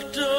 adore